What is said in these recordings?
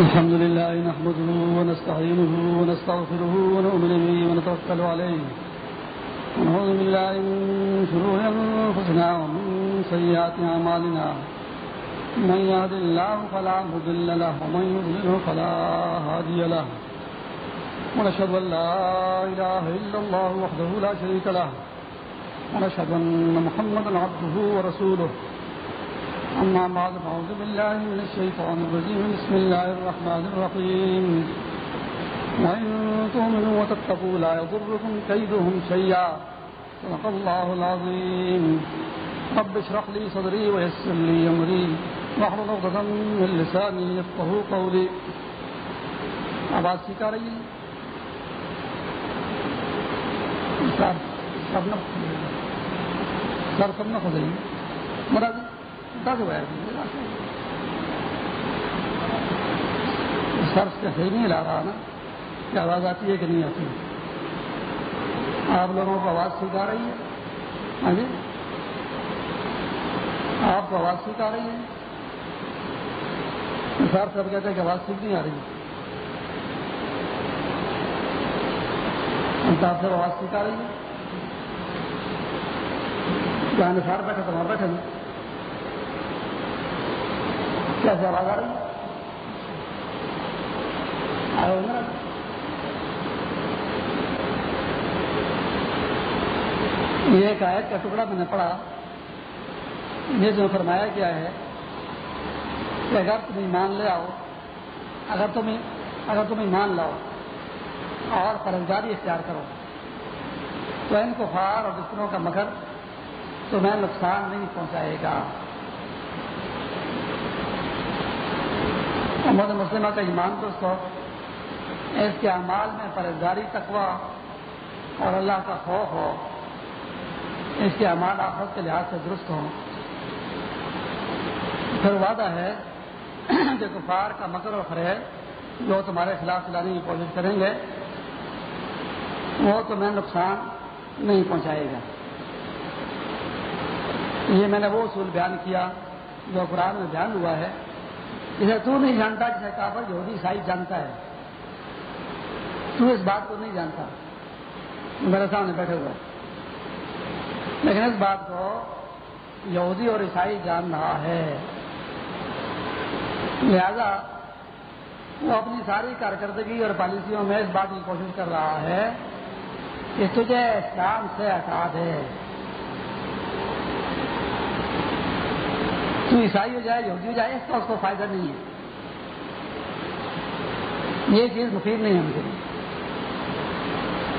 الحمد لله نحمده ونستعينه ونستغفره ونؤمن به ونتوكل عليه. ونعوذ بالله من شرور أنفسنا ومن سيئات أعمالنا. من يهد الله فلا مضل له ومن يضلله فلا هادي له. ونشهد أن لا إله إلا الله وحده لا شريك له. ونشهد أن محمدا عبده ورسوله. أما بعد فأعوذ بالله من الشيطان الرجيم بسم الله الرحمن الرحيم وإن تؤمنوا وتتقوا لا يضركم كيدهم شيئا صدق الله العظيم رب اشرح لي صدري ويسر لي أمري واحلل عقدة من لساني يفقهوا قولي آواز ٹھیک آ رہی ہے سر سب نہ سر سب نہ فضائی مراد دس ہوا سر سے صحیح نہیں لا رہا نا، کہ آواز آتی ہے کہ نہیں آتی آپ لوگوں کو آواز ٹھیک آ رہی ہے؟ ہاں جی؟ آپ کو آواز ٹھیک آ رہی ہے؟ سر سب کہتے ہیں کہ آواز ٹھیک نہیں آ رہی۔ صاحب سے آواز ٹھیک آ رہی ہے؟ جہاں سار بیٹھے تو وہاں بیٹھے کیسے آواز رہی یہ ایک آیت کا ٹکڑا میں نے پڑھا یہ جو فرمایا کیا ہے کہ اگر تم ایمان لے آؤ اگر تم اگر تم ایمان لاؤ اور فرضداری اختیار کرو تو ان کو فار اور بستروں کا مگر تمہیں نقصان نہیں پہنچائے گا محمد مسلمہ کا ایمان دوستو اس کے اعمال میں پرہزگاری تقوا اور اللہ کا خوف ہو، اس کے اعمال آفت کے لحاظ سے درست ہوں۔ پھر وعدہ ہے کہ کفار کا مکر و فریب جو تمہارے خلاف چلانے کی کوشش کریں گے، وہ تمہیں نقصان نہیں پہنچائے گا۔ یہ میں نے وہ اصول بیان کیا جو قرآن میں بیان ہوا ہے۔ جسے تو نہیں جانتا جسے کافر یہودی عیسائی جانتا ہے۔ تو اس بات کو نہیں جانتا۔ میرے سامنے بیٹھے ہوئے۔ لیکن اس بات کو یہودی اور عیسائی جان رہا ہے۔ لہذا وہ اپنی ساری کارکردگی اور پالیسیوں میں اس بات کی کوشش کر رہا ہے کہ تجھے اسلام سے ہٹا دے تو عیسائی ہو جائے، یہودی ہو جائے، اس کا اس کو فائدہ نہیں ہے۔ یہ چیز مفید نہیں ہے مجھے۔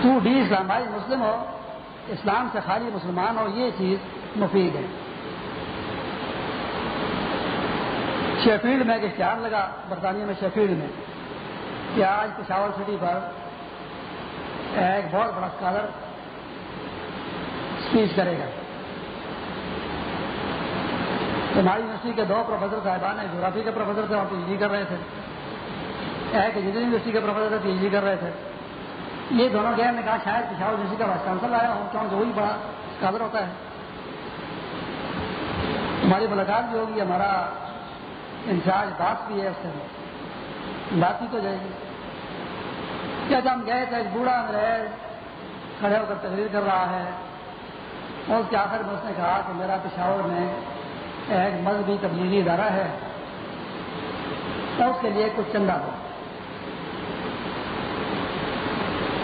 تو ڈی اسلام، بھائی مسلم ہو، اسلام سے خالی مسلمان ہو، یہ چیز مفید ہے۔ شیفیلڈ میں ایک اشتہار لگا، برطانیہ میں شیفیلڈ میں، کہ آج پشاور سٹی پر ایک بہت بڑا اسکالر اسپیچ کرے گا۔ ہماری یونیورسٹی کے دو پروفیسر صاحبان ہیں، جغرافی کے پروفیسر تھے، وہاں پی ایچ ڈی کر رہے تھے۔ ایک انجینئرنگ یونیورسٹی کے پروفیسر تھے، پی ایچ ڈی کر رہے تھے۔ یہ دونوں گئے نے کہا شاید پشاور یونیورسٹی کا وائس چانسلر آیا ہوں کیونکہ وہی بڑا اسکالر ہوتا ہے۔ ہماری ملاقات بھی ہوگی، ہمارا انچارج بات بھی ہے اس سے بات ہی تو جائے گی۔ کیا ہم گئے تھے ایک بوڑھا انگریز کھڑے ہو کر تقریر کر رہا ہے۔ اور اس کے آخر میں اس نے کہا کہ میرا پشاور میں ایک مذہبی تبلیغی ادارہ ہے تو اس کے لیے کچھ چندہ دو۔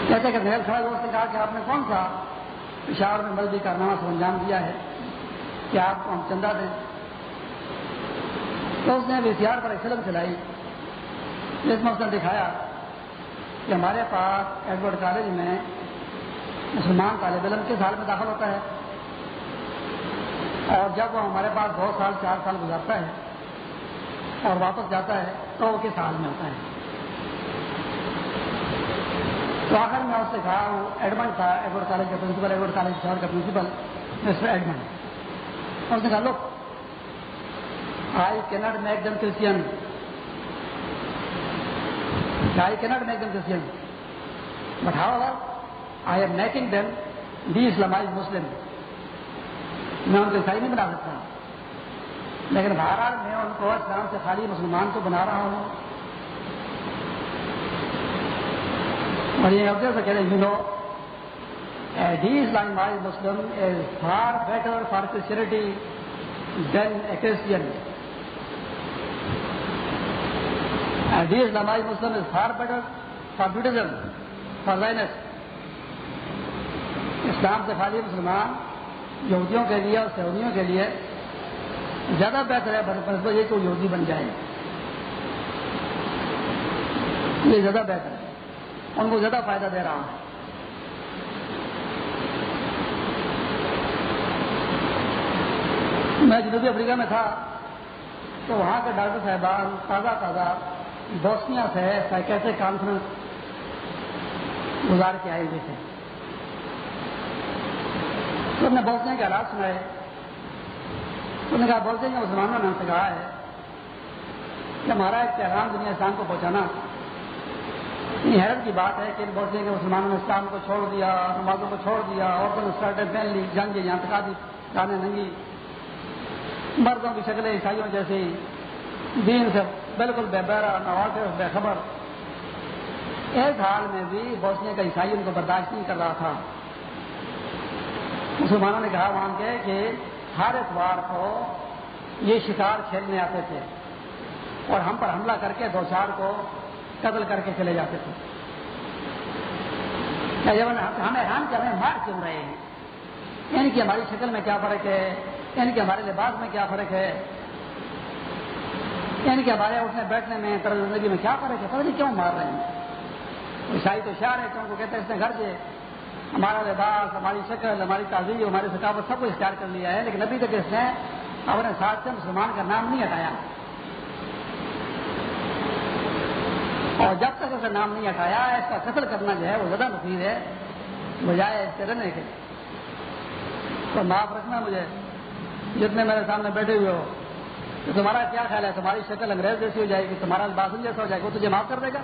کہتے کہ نیل کھڑا دوست نے کہا کہ آپ نے کون سا پشاور میں مذہبی کارنامہ سے انجام دیا ہے کہ آپ کو ہم چندہ دیں؟ تو اس نے ویسیار پر ایک فلم چلائی، جس میں اس نے دکھایا کہ ہمارے پاس ایڈورڈ کالج میں مسلمان طالب علم کس حال میں داخل ہوتا ہے۔ اور جب وہ ہمارے پاس دو سال، چار سال گزارتا ہے اور واپس جاتا ہے، تو وہ کس حال میں ہوتا ہے؟ تو آخر میں اس سے کہا، وہ ایڈمنڈ تھا ایڈورڈ کالج کا پرنسپل ایڈورڈ کالج شہر کا پرنسپل مسٹر ایڈمنڈ اس نے کہا لوگ I can't make them Christian I can't make them Christian but how I am making them de Islamize Muslim میں ان کو عیسائی نہیں بنا سکتا۔ لیکن بہرحال میں ان کو اسلام سے خالی مسلمان تو بنا رہا ہوں۔ اور یہ افضل سے کہہ رہے you know G, line my Muslim is far better, far security than a Christian. حدیث جی، لمائی Muslim is far better, far Buddhism far lines اسلام سے خالی مسلمان یہودیوں کے لیے اور سعودیوں کے لیے زیادہ بہتر ہے بس یہ تو یہودی بن جائے یہ زیادہ بہتر ہے۔ ان کو زیادہ فائدہ دے رہا ہوں۔ میں جنوبی افریقہ میں تھا، تو وہاں کے ڈاکٹر صاحبان، تازہ تازہ بوسنیا سے کیسے کانفرنس گزار کے آئے ہوئے تھے۔ تو نے بوسنیا کے حالات سنائے۔ انہوں نے کہا بولتے ہیں مسلمانوں نے ہم سے کہا ہے کہ ہمارا ایک پیغام دنیا اسلام کو پہنچانا۔ اتنی حیرت کی بات ہے کہ بولتے ہیں کہ مسلمانوں نے اسلام کو چھوڑ دیا، نمازوں کو چھوڑ دیا، عورتوں نے اسکرٹیں پہن لی، جنگ یہاں تک آدھی گانے ننگی۔ مردوں کی شکلیں عیسائیوں جیسی۔ دین سے بالکل بے بہرا، نواز بے خبر۔ ایک حال میں بھی بوسنے کا عیسائی ان کو برداشت نہیں کر رہا تھا۔ مسلمانوں نے کہا وہاں کے کہ ہر اتوار کو یہ شکار کھیلنے آتے تھے اور ہم پر حملہ کر کے دو چار کو قتل کر کے چلے جاتے تھے۔ ہمیں حیران کر رہے ہیں، مار کیوں رہے ہیں؟ ان کی ہماری شکل میں کیا فرق ہے؟ ان کے ہمارے لباس میں کیا فرق ہے؟ ان کے ہمارے اٹھنے بیٹھنے میں طرز زندگی میں کیا فرق ہے؟ پتہ نہیں کیوں مار رہے ہیں۔ عیسائی تو شہر ہے کیوں کو کہتے ہیں، اس نے گھر سے ہمارا لباس، ہماری شکل، ہماری تعزیب ہماری ثقافت سب کو اختیار کر لیا ہے، لیکن ابھی تک اس نے اپنے ساتھ سے مسلمان کا نام نہیں ہٹایا؟ اور جب تک اسے نام نہیں ہٹایا، اس کا قتل کرنا جو ہے وہ زیادہ مفید ہے، بجائے اس سے رہنے کے۔ تو معاف رکھنا مجھے، جتنے میرے سامنے بیٹھے ہوئے ہو، تو تمہارا کیا خیال ہے؟ تمہاری شکل انگریز جیسی ہو جائے گی، تمہارا باسن جیسا ہو جائے گا، وہ تجھے معاف کر دے گا؟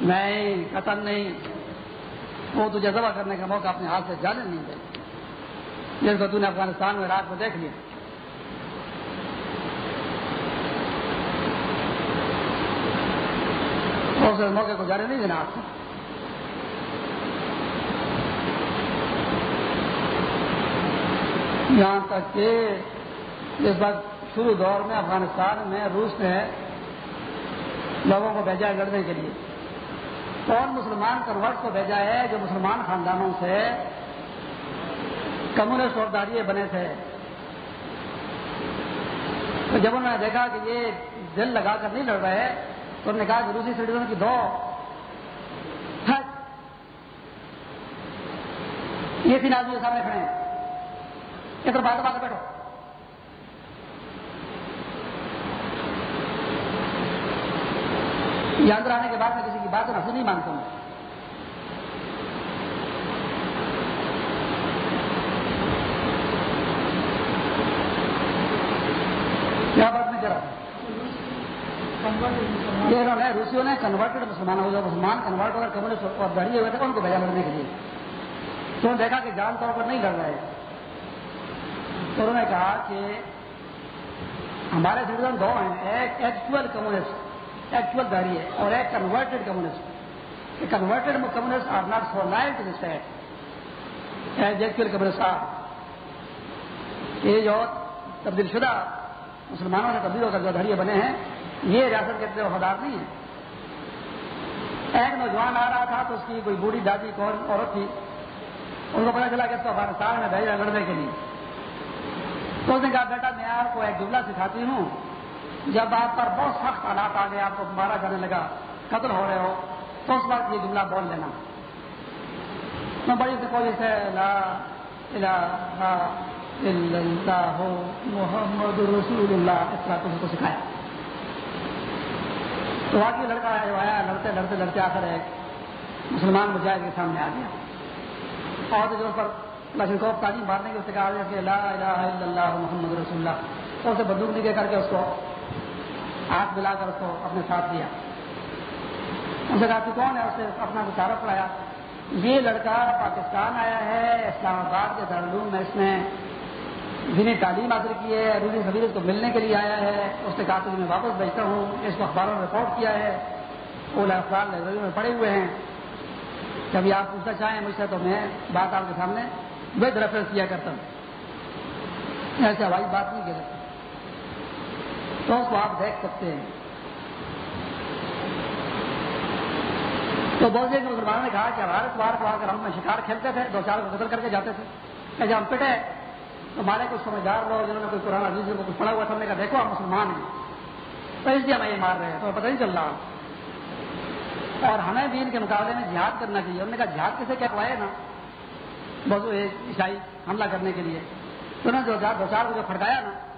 نہیں، قتل نہیں۔ وہ تجھے ذبح کرنے کا موقع اپنے ہاتھ سے جانے نہیں دے جس کو تو نے افغانستان میں رات کو دیکھ لیا۔ اس موقع کو جانے نہیں دینا آپ سے یہاں تک کہ اس بات شروع دور میں افغانستان میں روس نے لوگوں کو بھیجا لڑنے کے لیے۔ کون مسلمان کنورٹ کو بھیجا ہے جو مسلمان خاندانوں سے کمیونسٹ اور داریے بنے تھے؟ تو جب انہوں نے دیکھا کہ یہ دل لگا کر نہیں لڑ رہے، تو انہوں نے کہا کہ روسی سٹیزن کی دو۔ یہ تین آدمی سامنے کھڑے ہیں۔ ادھر بات بات بیٹھو۔ یاد آنے کے بعد میں کسی بات کو نہیں مانتا ہوں۔ کیا بات میں انہوں نے روسیوں نے کنورٹڈ مسلمان ہو جو مسلمان کنورٹ اور کمیونسٹ اور دڑی ہوئے تھے، ان کو بھیجا لڑنے کے لیے۔ تو دیکھا کہ جان طور پر نہیں لڑ رہے۔ تو انہوں نے کہا کہ ہمارے سٹیزن دو ہیں، ایک ایکچوئل کمیونسٹ ایکچوئل داری ہے اور ایک converted communist converted communist are not for life to state as actual communist are یہ جو تبدیل شدہ مسلمانوں نے تبدیل ہو کر جو دھڑیے بنے ہیں، یہ ریاست کے اتنے وفادار نہیں ہے ایک نوجوان آ رہا تھا تو اس کی کوئی بوڑھی دادی کون عورت تھی۔ ان کو پتا چلا کہ اس کو افغانستان میں بھیجا لڑنے کے لیے۔ تو اس نے کہا، بیٹا، میں آپ کو ایک جملہ سکھاتی ہوں۔ جب آپ پر بہت سخت حالات آ گئے، آپ کو مارا جانے لگا، قتل ہو رہے ہو، تو اس وقت یہ جملہ بول لینا۔ میں بڑی سے کوئی سے، لا الہ الا اللہ محمد رسول اللہ اس طرح تم کو سکھایا۔ تو واقعی لڑکا ہے جو آیا، لڑتے لڑتے لڑتے آ کر ایک مسلمان مجاہد کے سامنے آ گیا۔ اور جو پر لیکن کو تعلیم مارنے کی اس سے کہا کہ لا الہ الا اللہ محمد رسول اللہ تو اسے بندوق نکے کر کے اس کو ہاتھ ملا کر اس کو اپنے ساتھ لیا۔ ان سے کہا کہ کون ہے اسے اپنا تعارف پڑھایا یہ لڑکا پاکستان آیا ہے، اسلام آباد کے دارالعلوم میں اس نے دینی تعلیم حاصل کی ہے روزی سبیرت کو ملنے کے لیے آیا ہے۔ اس نے کہا کہ میں واپس بھیجتا ہوں، اس کو اخباروں میں رپورٹ کیا ہے۔ اولا اخبار لائبریری میں پڑے ہوئے ہیں۔ کبھی آپ پوچھنا چاہیں مجھ سے تو میں بات آپ کے سامنے ود ریفرنس کیا کرتا ہوں۔ ایسے ہوائی بات نہیں کر تو اس کو آپ دیکھ سکتے ہیں۔ تو بہت سے مسلمانوں نے کہا کہ ہمارے بار کو آ کر ہم شکار کھیلتے تھے، دو چار کو قتل کر کے جاتے تھے۔ کہ جب ہم پٹے ہمارے کچھ سمجھدار لوگ جنہوں نے کوئی قرآن عزیز کو کچھ پڑا ہوا تھا، ہم نے کہا، دیکھو، آپ مسلمان ہیں۔ تو اس لیے ہمیں یہ مار رہے ہیں۔ تو پتہ نہیں چل رہا۔ اور ہمیں بھی ان کے مقابلے میں جہاد کرنا چاہیے۔ انہوں نے کہا، جہاد کسے کیا نا؟ بہت عیسائی حملہ کرنے کے لیے۔ تو انہوں نے جو دو چار کو جو کھڑکایا نا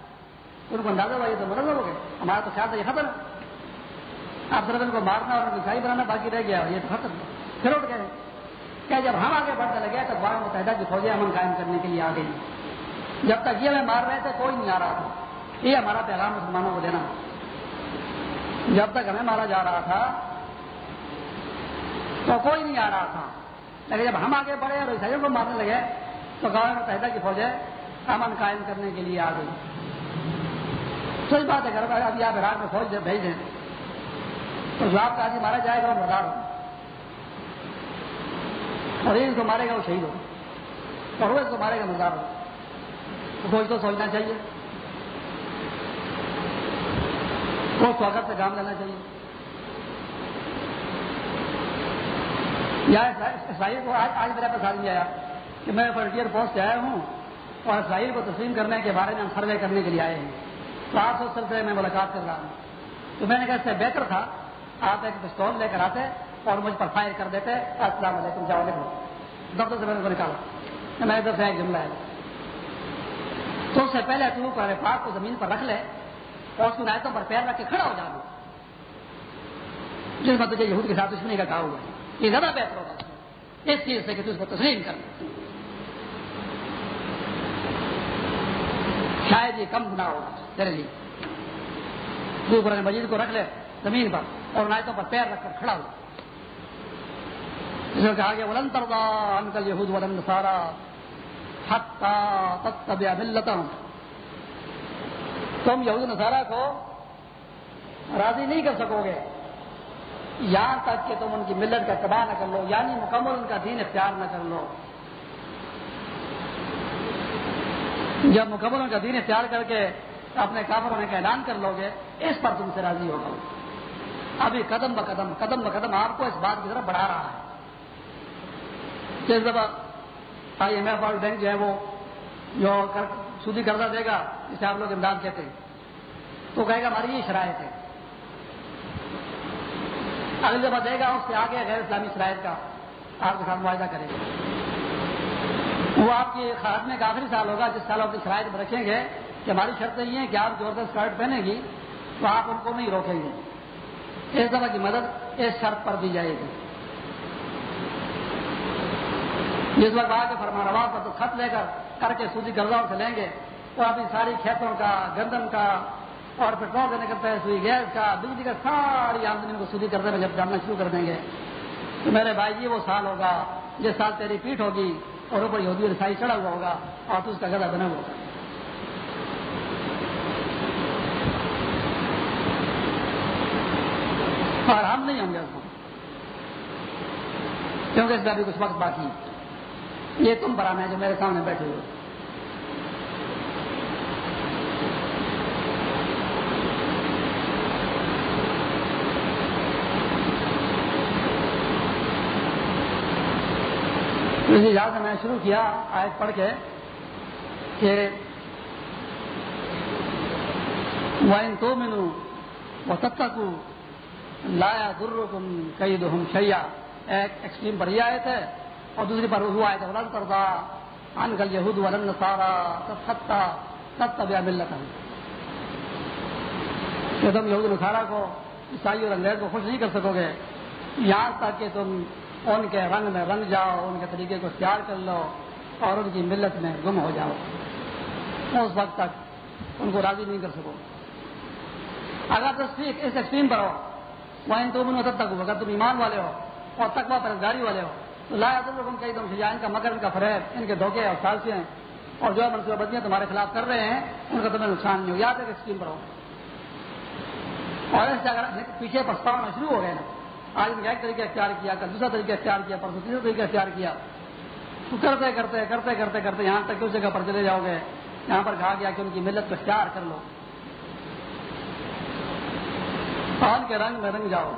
ان کو اندازہ ہوا یہ تو مدد ہو گئے۔ ہمارا تو خیال تھا یہ خبر۔ آپ ان کو مارنا اور عیسائی بنانا باقی رہ گیا یہ تو ختم۔ پھر اٹھ گئے۔ کیا جب ہم آگے بڑھنے لگے تو اقوام متحدہ کی فوجیں امن قائم کرنے کے لیے آ گئی جب تک یہ ہمیں مار رہے تھے کوئی نہیں آ رہا تھا۔ یہ ہمارا پیغام مسلمانوں کو دینا۔ جب تک ہمیں مارا جا رہا تھا تو کوئی نہیں آ رہا تھا۔ لیکن جب ہم آگے بڑھے اور عیسائیوں کو مارنے لگے تو گاؤں متحدہ کی فوجیں امن قائم کرنے کے لیے آ گئی صحیح بات ہے، گھر ابھی آپ عراق میں فوج بھیج دیں۔ تو جو آپ کا آدمی مارا جائے گا، وہ مردار ہو اور ان کو مارے گا، وہ شہید ہو اور وہ اس کو مارے گا، مردار ہو فوج تو سوچنا چاہیے۔ کو سواگت سے کام لینا چاہیے۔ یا اسرائیل کو آج آج میرا پاس آدمی آیا کہ میں فرنٹیئر پوسٹ سے آیا ہوں اور اسرائیل کو تسلیم کرنے کے بارے میں ہم سروے کرنے کے لیے آئے ہیں۔ تو آپ سو سلسلے میں ملاقات کر رہا ہوں۔ تو میں نے کہا اس سے بہتر تھا، آپ ایک پستول لے کر آتے اور مجھ پر فائر کر دیتے۔ السلام علیکم، جاؤ علیکم۔ دفتر سے میں نے کو نکالا۔ میں ادھر سے ایک جملہ ہے تو اس سے پہلے تو قرآن پاک کو زمین پر رکھ لے اور اس کی نایتوں پر پیر رکھ کے کھڑا ہو جا جاؤ جس میں تجھے یہود کے ساتھ دشمنی کا کہا ہوا ہے، یہ زیادہ بہتر ہوگا۔ اس چیز سے کہ تو اس کو تسلیم کر شاید یہ کم گنا ہوگا تیرے لیے۔ تو قرآن مجید کو رکھ لے، زمین پر، اور نایتوں پر پیر رکھ کر کھڑا ہو۔ جس میں کہا گیا ولن تردا انکل یہود ولن سارا حتی ملتا ہوں تم یہود نصارہ کو راضی نہیں کر سکو گے۔ یہاں تک کہ تم ان کی ملت کا تباہ نہ کر لو یعنی مکمل ان کا دین اختیار نہ کر لو۔ جب مکمل ان کا دین اختیار کر کے اپنے کافر ہونے کا اعلان کر لو گے، اس پر تم سے راضی ہوگا۔ ابھی قدم ب قدم قدم ب قدم آپ کو اس بات کی طرف بڑھا رہا ہے۔ جس دفعہ آئی ایم ایف اور بینک جو ہے وہ جو سودی قرضہ دے گا، جسے آپ لوگ امداد کہتے ہیں، تو کہے گا، ہماری یہ شرائط ہے۔ اگلی دفعہ دے گا، اس سے آگے غیر اسلامی شرائط کا آپ کے ساتھ معاہدہ کرے گا وہ آپ کی خاتمے کا آخری سال ہوگا، جس سال آپ کی شرائط میں رکھیں گے کہ ہماری شرطیں یہ ہیں کہ آپ زبردست اسکرٹ پہنے گی، تو آپ ان کو نہیں روکیں گے۔ اس دفعہ کی مدد اس شرط پر دی جائے گی۔ جس وقت آ کے فرمان پر تو خط لے کر کر کے سوزی گرداؤں سے لیں گے، تو آپ ساری کھیتوں کا، گندم کا اور پیٹرول دینے کا پیسے ہوئی گیس کا، بجلی کا ساری آمدنی کو سودی کرنے میں جب جاننا شروع کر دیں گے۔ تو میرے بھائی جی وہ سال ہوگا، جس سال تیری پیٹ ہوگی اور اوپر یہودی رسائی چڑھا ہوا ہوگا اور تو اس کا گدا بنا ہوا ہوگا۔ اور ہم نہیں ہوں گے اس کو کیونکہ اس میں ابھی کچھ وقت باقی ہے۔ یہ تم پر ہے جو میرے سامنے بیٹھے ہوئے۔ اسی لحاظ سے میں شروع کیا، آیت پڑھ کے کہ وائن تو مینو وہ تب تک لایا در کئی دو ہم شیا ایک ایکسٹریم پر یہ آئے تھے اور دوسری پر وہ آئے تھے ولن کرتا ان کل یہود ولن سارا تب ستا تب تب یا ملتا کہ تم یہود نسارا کو، عیسائی اور انگریز کو خوش نہیں کر سکو گے۔ یہاں تک کہ تم ان کے رنگ میں رنگ جاؤ، ان کے طریقے کو اختیار کر لو اور ان کی ملت میں گم ہو جاؤ۔ اس وقت تک ان کو راضی نہیں کر سکو۔ اگر تصویر اس ایکسٹریم پر ہو وہیں تو ان تب تک ہو اگر تم ایمان والے ہو اور تقوا پرزگاری والے ہو، تو لایا تم کئی دم سے ان کا مگر ان کا فریب ان کے دھوکے اور سالسی ہیں اور جو منصوبہ بندیاں تمہارے خلاف کر رہے ہیں، ان کا تمہیں نقصان نہیں ہو۔ یاد ہے ایکسٹریم پر ہو۔ اور اس سے اگر پیچھے پچھتاؤ میں شروع ہو گئے نا آج نے ایک طریقہ اختیار کیا کل دوسرا طریقہ اختیار کیا، پرسوں تیسرا طریقہ اختیار کیا۔ تو کرتے کرتے کرتے کرتے کرتے یہاں تک اس جگہ پر چلے جاؤ گے۔ یہاں پر کہا گیا کہ ان کی ملت کو اختیار کر لو۔ پان کے رنگ میں رنگ جاؤ۔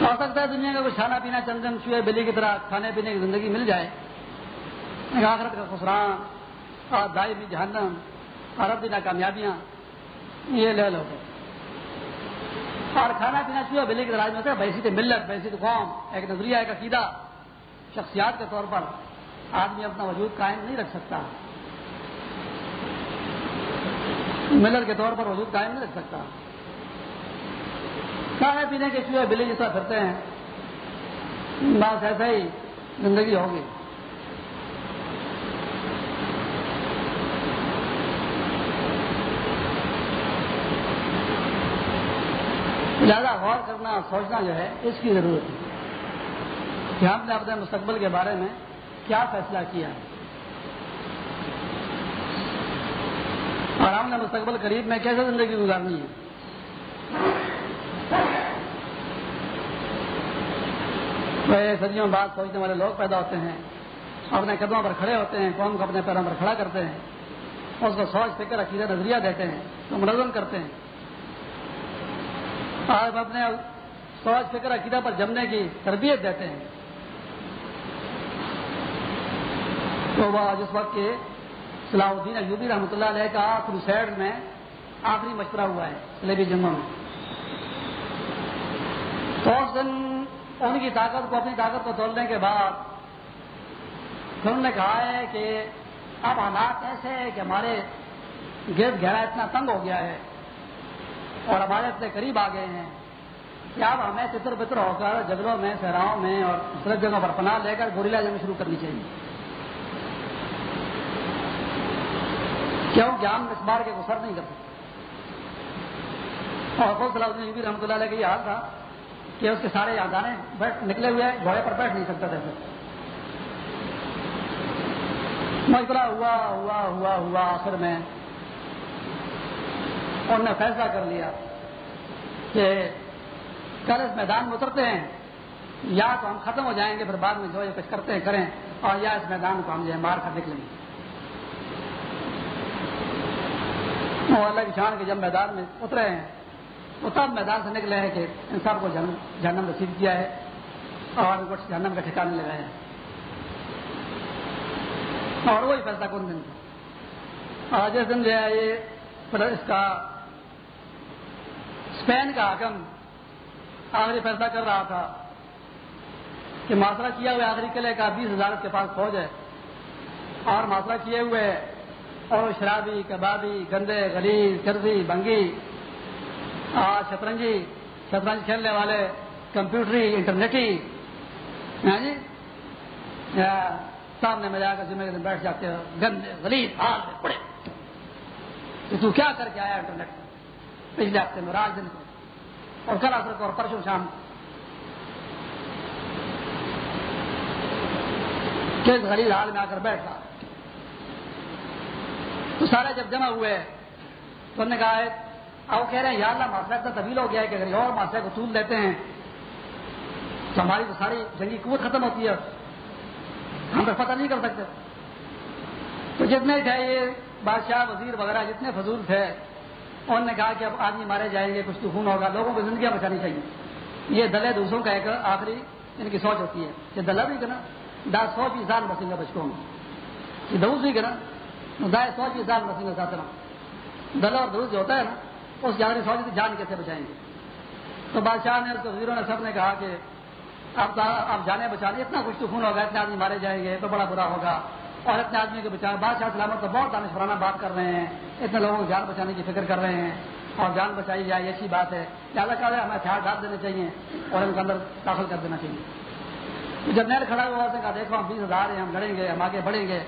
ہو سکتا ہے دنیا کا کچھ کھانا پینا چندن چوہے بلی کی طرح کھانے پینے کی زندگی مل جائے۔ آخرت کا خسران اور دائی جہنم عرب دینا کامیابیاں، یہ لے لو۔ گے اور کھانا پینا چوہے بلی کی طرح میں بیسی تو ملت، بیسی تو قوم، ایک نظریہ، ایک عقیدہ، شخصیات کے طور پر آدمی اپنا وجود قائم نہیں رکھ سکتا۔ ملر کے طور پر وجود قائم نہیں رکھ سکتا۔ کھانے پینے کے چوہے بلی جس طرح پھرتے ہیں، بس ایسا ہی زندگی ہوگی۔ زیادہ غور کرنا اور سوچنا جو ہے، اس کی ضرورت ہے۔ کہ ہم نے اپنے مستقبل کے بارے میں کیا فیصلہ کیا؟ ہے اور ہم نے مستقبل قریب میں کیسے زندگی گزارنی ہے؟ صدیوں بعد سوچنے والے لوگ پیدا ہوتے ہیں، اپنے قدموں پر کھڑے ہوتے ہیں، قوم کو اپنے پیروں پر کھڑا کرتے ہیں، اس کو سوچ، فکر، عقیدہ، نظریہ دیتے ہیں، تو منظم کرتے ہیں۔ آپ اپنے سوچ فکر عقیدہ پر جمنے کی تربیت دیتے ہیں۔ تو وہ جس وقت کے صلاح الدین ایوبی رحمۃ اللہ علیہ کا کروسائڈ میں آخری مشورہ ہوا ہے سلیبی جنگوں میں۔ تو اس دن ان کی طاقت کو، اپنی طاقت کو تولنے کے بعد انہوں نے کہا ہے کہ اب حالات ایسے ہیں کہ ہمارے گرد گہرا اتنا تنگ ہو گیا ہے۔ اور ہمارے اتنے قریب آ گئے ہیں۔ کہ اب ہمیں چتر بتر ہو کر جگلوں میں سہراؤں میں اور دوسرے جگہوں پر پناہ لے کر گوریلا جنگ شروع کرنی چاہیے۔ کیوں جان اس بار کے گسر نہیں کر سکتے اور خود الدین بھی رحمۃ اللہ علیہ کا یہ حال تھا کہ اس کے سارے یادانے بیٹھ نکلے ہوئے، گھوڑے پر بیٹھ نہیں سکتا تھا مشورہ ہوا ہوا ہوا ہوا، آخر میں انہوں نے فیصلہ کر لیا کہ کل اس میدان میں اترتے ہیں، یا تو ہم ختم ہو جائیں گے، پھر بعد میں جو یہ کچھ کرتے ہیں، کریں، اور یا اس میدان کو ہم جو ہے مار کر نکلیں گے۔ اللہ کی شان کے جب میدان میں اترے ہیں، وہ تب میدان سے نکلے ہیں کہ ان سب کو جہنم رسید کیا ہے، اور کچھ جہنم کا ٹھکانے لگائے ہیں۔ اور وہی فیصلہ کون دن؟ اور جس دن جو ہے یہ اس کا اسپین کا حکم آخری فیصلہ کر رہا تھا کہ معاشرہ کیا ہوئے آخری قلعے کا بیس ہزار کے پاس فوج ہے اور معاشرہ کیے ہوئے اور شرابی، کبابی، گندے گلی چرزی بنگی شطرنجی، شطرنج کھیلنے والے، کمپیوٹری، انٹرنیٹی ہاں جی؟ سامنے میں جا کر جمعے کے دن بیٹھ جاتے ہو، گندے گلی حال پڑے تو کیا کر کے آیا انٹرنیٹ؟ پچھلے ہفتے میں راج دن کو اور کل اثر کو اور پرسوں شام کس غریب حال میں آ کر بیٹھ رہا تو سارے جب جمع ہوئے، تو انہوں نے کہا ہے اب کہہ رہے ہیں، یا اللہ معاشرہ اتنا طویل ہو گیا ہے کہ اگر اور معاشرے کو طول دیتے ہیں، تو ہماری تو ساری جنگی قوت ختم ہوتی ہے۔ ہم تو پتہ نہیں کر سکتے۔ تو جتنے تھے یہ بادشاہ، وزیر وغیرہ، جتنے فضول تھے انہوں نے کہا کہ اب آدمی مارے جائیں گے، کچھ تو خون ہوگا۔ لوگوں کو زندگیاں بچانی چاہیے۔ یہ دلے دوسروں کا ایک آخری ان کی سوچ ہوتی ہے کہ دلہ بھی کرنا دس سو فیصد بچیں گے بچوں میں۔ یہ دوس بھی کرنا دائیں سوچ کی جان مسئلہ ساتھ دلا اور درست جو ہوتا ہے نا، اس جان سوچ کی جان کیسے بچائیں گے؟ تو بادشاہ نے وزیروں نے، سب نے کہا کہ اب آپ جانے بچا اتنا کچھ تو خون ہوگا، اتنے آدمی مارے جائیں گے، تو بڑا برا ہوگا۔ اور اتنے آدمی کو بچا بادشاہ سلامت تو بہت دانش بات کر رہے ہیں، اتنے لوگوں کو جان بچانے کی فکر کر رہے ہیں اور جان بچائی جائے، یہ اچھی بات ہے۔ زیادہ کر رہے ہمیں ہتھیار ڈال دینے چاہیے اور ان کے اندر داخل کر دینا چاہیے۔ جب نیل کھڑا ہوا سے کہا دیکھو ہم بیس ہزار ہیں، ہم لڑیں گے، ہم آگے بڑھیں گے،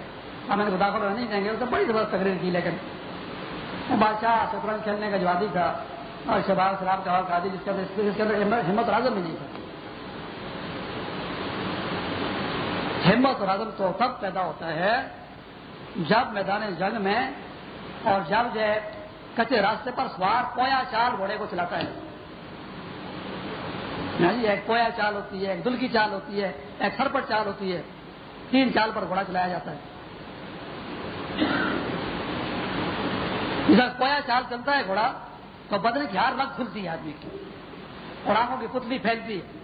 ہم ان کو داخل نہیں دیں گے تو بڑی زبردست تقریر کی، لیکن بادشاہ شطرنج کھیلنے کا جو عادی تھا اور شباب شراب کا عادی جس کے اندر ہمت اور بھی نہیں تھا۔ ہمت اور آزم تو تب پیدا ہوتا ہے جب میدان جنگ میں اور جب جو کچے راستے پر سوار پویا چال گھوڑے کو چلاتا ہے۔ ہاں جی ایک پویا چال ہوتی ہے، ایک دل کی چال ہوتی ہے، ایک سرپٹ چال ہوتی ہے۔ تین چال پر گھوڑا چلایا جاتا ہے۔ جب پویا چال چلتا ہے گھوڑا، تو بدن کی ہر رنگ کھلتی ہے آدمی کی۔ اور آنکھوں کی پتلی پھیلتی ہے۔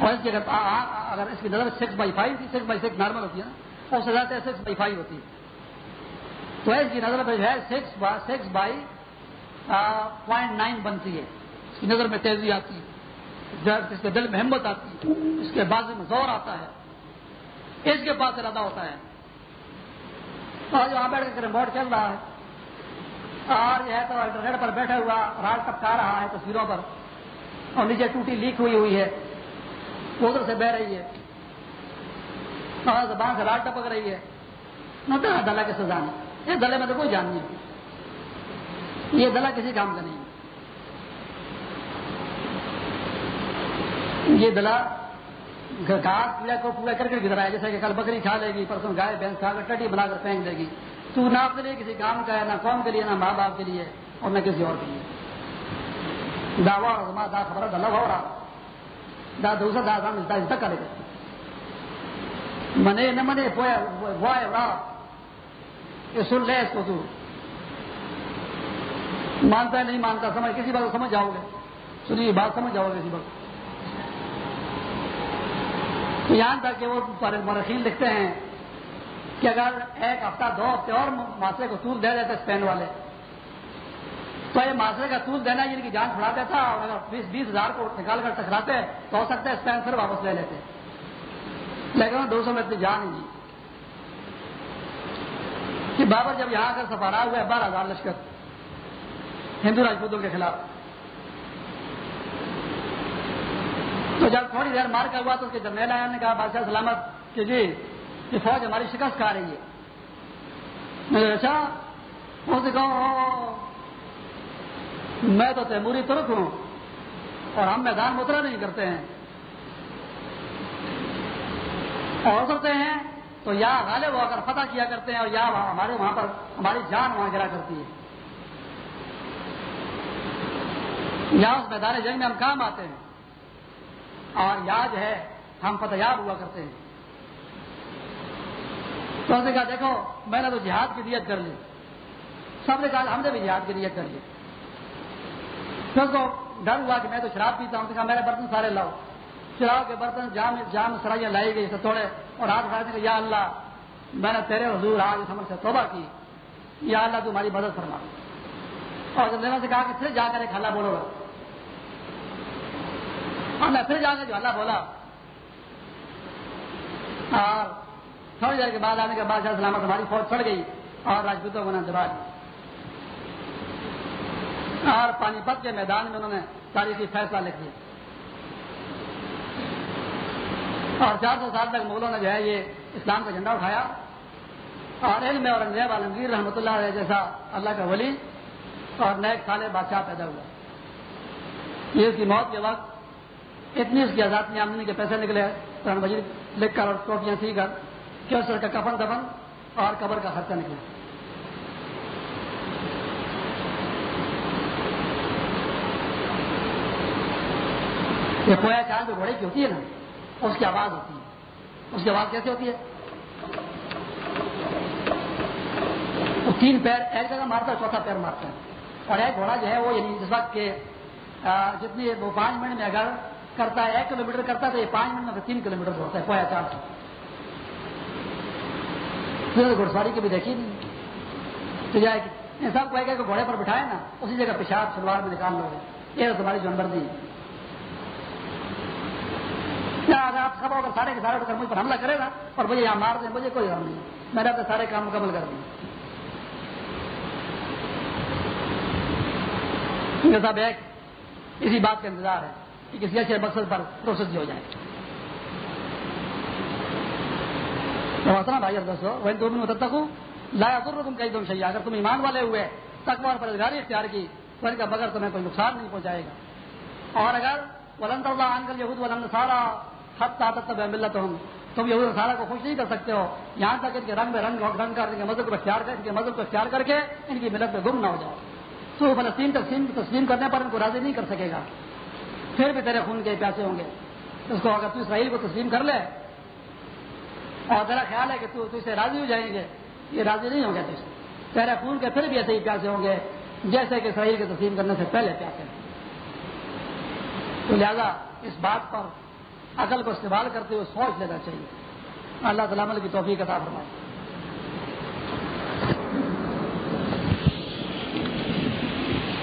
اور اس کی اگر اگر اس کی نظر سکس بائی فائیو تھی سکس بائی سکس نارمل ہوتی ہے نا اس سے زیادہ سکس بائی فائیو ہوتی۔ ہاں؟ ہے تو اس کی نظر میں جو ہے six six by point nine بنتی ہے۔ اس کی نظر میں تیزی آتی۔ ہے اس کے دل میں ہمت آتی ہے اس کے بازو میں زور آتا ہے۔ اس کے پاس ارادہ ہوتا ہے۔ اور وہاں بیٹھ کر ریموٹ چل رہا ہے، اور جو ہے تو انٹرنیٹ پر بیٹھا ہوا راج ٹپکا رہا ہے تصویروں پر، اور نیچے ٹوٹی لیک ہوئی ہوئی ہے۔ ادھر سے بہ رہی ہے۔ اور زبان سے راج ٹپک رہی ہے۔ نہ دلا کے سزا نہیں یہ دلے میں تو کوئی جان نہیں یہ دلا کسی کام کا نہیں یہ دلا گھاس پیڑا کو پورا کر کے گزرا ہے جیسے کہ کل بکری کھا لے گی، پرسوں گائے، بھینس کھا کر ٹٹی بنا کر پھینک دے گی۔ تو نہ اپنے لیے کسی کام کا ہے، نہ قوم کے لیے، نہ ماں باپ کے لیے اور نہ کسی اور کے لیے۔ دعوا اور خبر دلہ ہو رہا۔ دا دوسرا دا دا ملتا کرے گا۔ منے نہ منے پویا، وائے وہ یہ سن لے اس کو تو۔ مانتا ہے، نہیں مانتا، سمجھ، کسی بات کو سمجھ جاؤ گے۔ سنیے بات سمجھ جاؤ گے، کسی بات تو یہاں تک کہ وہ مرخین لکھتے ہیں کہ اگر ایک ہفتہ، دو ہفتے اور معاشرے کو طول دے دیتے اسپین والے۔ تو یہ معاشرے کا طول دینا جن کی جان چھڑا دیتا اور اگر بیس بیس ہزار کو نکال کر ٹکراتے تو ہو سکتا ہے اسپین پھر واپس لے لیتے۔ لیکن دو سو میں اتنی جان ہی نہیں کہ بابر جب یہاں کر سفارا ہوا ہے بارہ ہزار لشکر۔ ہندو راجپوتوں کے خلاف۔ تو جب تھوڑی دیر مار کا ہوا تو اس کے جرنیل آیا نے کہا، بادشاہ سلامت، کہ جی یہ فوج ہماری شکست کھا رہی ہے۔ اچھا میں تو تیموری ترک ہوں اور ہم میدان مترا نہیں کرتے ہیں۔ اور کرتے ہیں تو یا غالب ہو کر فتح کیا کرتے ہیں اور یا ہمارے وہاں پر ہماری جان وہاں گرا کرتی ہے۔ یا اس میدان جنگ میں ہم کام آتے ہیں؟ اور یا جو ہے ہم فتح یاب ہوا کرتے ہیں۔ تو نے کہا، دیکھو، میں نے تو جہاد کی نیت کر لی۔ سب نے کہا، ہم نے بھی جہاد کی نیت کر لی۔ پھر کو ڈر ہوا کہ میں تو شراب پیتا ہوں کہا میرے برتن سارے لاؤ۔ شراب کے برتن جام جام سرائیاں لائی گئی توڑے اور ہاتھ اٹھا یا اللہ، میں نے تیرے حضور آج سمجھ سے توبہ کی۔ یا اللہ تمہاری مدد فرما۔ اور جب نے کہا کہ پھر جا کر ایک اللہ بولو گا۔ اور میں پھر جا کر جو اللہ بولا۔ اور تھوڑی دیر کے بعد آنے کے بعد سلامت ہماری فوج پڑ گئی اور راجپوتوں کو دبا اور پانی پت کے میدان میں، انہوں نے تاریخی فیصلہ لکھ دیا۔ اور چار سو سال تک مغلوں نے جو ہے یہ اسلام کا جھنڈا اٹھایا۔ اور علم اور انگریب عالمگیر رحمۃ اللہ علیہ جیسا اللہ کا ولی اور نئے سال بادشاہ پیدا ہوا یہ اس کی موت کے وقت اتنی اس کی آزاد آمدنی کے پیسے نکلے، قرآن مجید لکھ کر اور ٹوٹیاں سی کر کہ اس کا کفن دفن اور قبر کا خرچہ نکلا۔ یہ پویا چاند جو گھوڑے کی ہوتی ہے نا، اس کی آواز ہوتی ہے۔ اس کی آواز کیسے ہوتی ہے؟ وہ تین پیر، ایک جگہ مارتا ہے، چوتھا پیر مارتا ہے۔ اور ایک گھوڑا جو ہے وہ یعنی اس وقت کے جتنی وہ پانچ منٹ میں اگر کرتا ہے، ایک کلو میٹر کرتا ہے، تو یہ پانچ منٹ میں تین کلو میٹر ہوتا ہے پویا چار گھڑ سواری کی بھی دیکھی نہیں۔ تو جائے سب کو گھوڑے پر بٹھائے نا، اسی جگہ پیشاب سلوار میں نکال لو۔ گے یہ تمہاری جو دی ہے۔ آپ سب اگر سارے کے سارے اٹھ کر مجھ پر حملہ کرے گا اور مجھے یہاں مار دیں مجھے کوئی غم نہیں۔ میں نے اپنے سارے کام مکمل کر دیا صاحب ایک اسی بات کا انتظار ہے کہ کسی اچھے مقصد پر پروسیس ہو جائے۔ تو بھائی اب دوستوں وہی دو منٹ تک ہوں لایا ضرور تم کئی دم صحیح اگر تم ایمان والے ہوئے تک اور پرزگاری اختیار کی تو ان کا بغیر تمہیں کوئی نقصان نہیں پہنچائے گا۔ اور اگر ولند اللہ انکل یہود ولند سارا ملت ہوں۔ تم یہ سارا کو خوش نہیں کر سکتے ہو۔ یہاں تک ان کے رنگ میں رنگ رنگ کر ان کے مذہب کو اختیار کر ان کے مذہب کو اختیار کر کے ان کی ملت میں گم نہ ہو جائے تو فلسطین تقسیم تسلیم کرنے پر ان کو راضی نہیں کر سکے گا۔ پھر بھی تیرے خون کے پیاسے ہوں گے۔ اس کو اگر تو اسرائیل کو تسلیم کر لے۔ اور تیرا خیال ہے کہ تو اسے راضی ہو جائیں گے۔ یہ راضی نہیں ہوں گے تو تیرے خون کے پھر بھی ایسے ہی پیاسے ہوں گے جیسے کہ اسرائیل کے تسلیم کرنے سے پہلے پیاسے تو لہذا اس بات پر عقل کو استعمال کرتے ہوئے سوچ لینا چاہیے۔ اللہ تعالیٰ کی توفیق عطا فرمائے۔